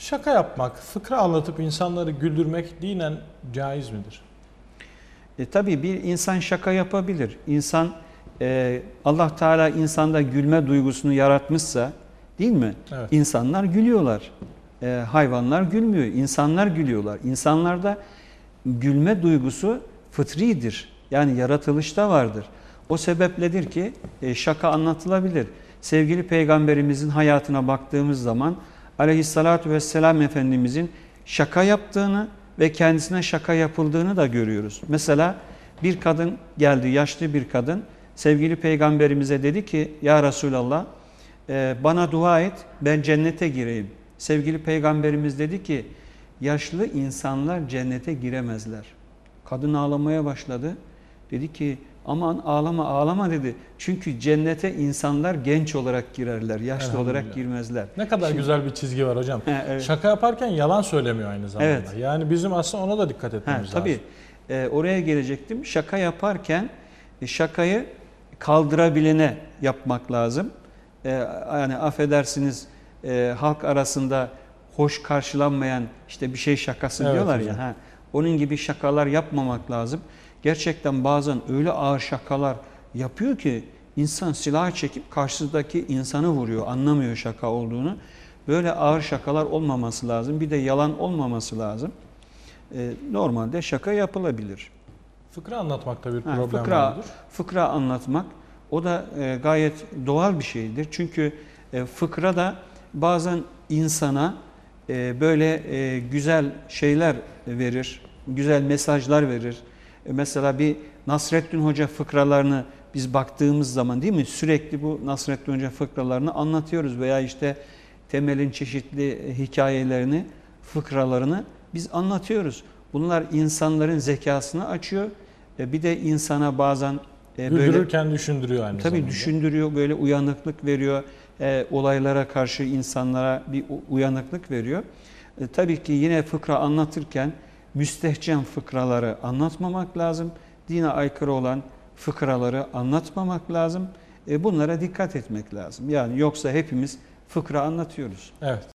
Şaka yapmak, fıkra anlatıp insanları güldürmek dinen caiz midir? E, tabii bir insan şaka yapabilir. İnsan e, Allah Teala insanda gülme duygusunu yaratmışsa değil mi? Evet. İnsanlar gülüyorlar. E, hayvanlar gülmüyor. İnsanlar gülüyorlar. İnsanlarda gülme duygusu fıtridir. Yani yaratılışta vardır. O sebepledir ki e, şaka anlatılabilir. Sevgili peygamberimizin hayatına baktığımız zaman aleyhissalatu vesselam Efendimizin şaka yaptığını ve kendisine şaka yapıldığını da görüyoruz. Mesela bir kadın geldi, yaşlı bir kadın. Sevgili peygamberimize dedi ki ya Resulallah e, bana dua et ben cennete gireyim. Sevgili peygamberimiz dedi ki yaşlı insanlar cennete giremezler. Kadın ağlamaya başladı. Dedi ki aman ağlama ağlama dedi. Çünkü cennete insanlar genç olarak girerler, yaşlı olarak girmezler. Ne kadar Şimdi- güzel bir çizgi var hocam. He, evet. Şaka yaparken yalan söylemiyor aynı zamanda. Evet. Yani bizim aslında ona da dikkat etmemiz tabii lazım. e, oraya gelecektim. Şaka yaparken e, şakayı kaldırabilene yapmak lazım. E, yani affedersiniz e, halk arasında hoş karşılanmayan işte bir şey şakası Evet diyorlar hocam. ya. Ha, onun gibi şakalar yapmamak lazım. Gerçekten bazen öyle ağır şakalar yapıyor ki insan silah çekip karşısındaki insanı vuruyor. Anlamıyor şaka olduğunu. Böyle ağır şakalar olmaması lazım. Bir de yalan olmaması lazım. E, normalde şaka yapılabilir. Fıkra anlatmakta bir Ha, problem fıkra, var mıdır? fıkra anlatmak o da e, gayet doğal bir şeydir. Çünkü e, fıkra da bazen insana e, böyle e, güzel şeyler verir, güzel mesajlar verir. E, mesela bir Nasreddin Hoca fıkralarını biz baktığımız zaman değil mi sürekli bu Nasreddin Hoca fıkralarını anlatıyoruz veya işte Temel'in çeşitli hikayelerini, fıkralarını biz anlatıyoruz. Bunlar insanların zekasını açıyor. E, Bir de insana bazen e, böyle Güldürürken düşündürüyor aynı tabii zamanda. düşündürüyor, böyle uyanıklık veriyor. E, olaylara karşı insanlara bir uyanıklık veriyor. E, tabii ki yine fıkra anlatırken müstehcen fıkraları anlatmamak lazım. Dine aykırı olan fıkraları anlatmamak lazım. E, bunlara dikkat etmek lazım. Yani yoksa hepimiz fıkra anlatıyoruz. Evet.